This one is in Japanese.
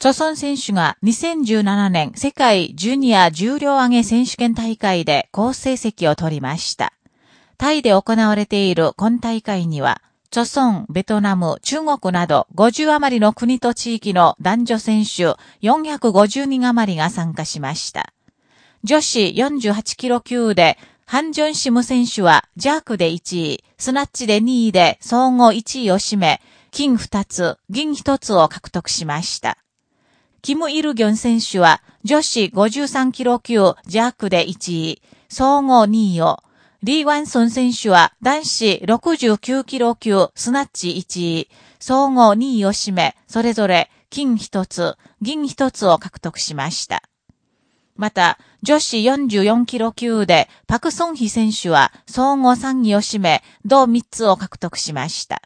著村選手が2017年世界ジュニア重量上げ選手権大会で好成績を取りました。タイで行われている今大会には、著村、ベトナム、中国など50余りの国と地域の男女選手450人余りが参加しました。女子48キロ級で、ハンジョンシム選手はジャークで1位、スナッチで2位で総合1位を占め、金2つ、銀1つを獲得しました。キム・イルギョン選手は女子53キロ級ジャークで1位、総合2位を、リー・ワンソン選手は男子69キロ級スナッチ1位、総合2位を占め、それぞれ金1つ、銀1つを獲得しました。また、女子44キロ級でパクソンヒ選手は総合3位を占め、銅3つを獲得しました。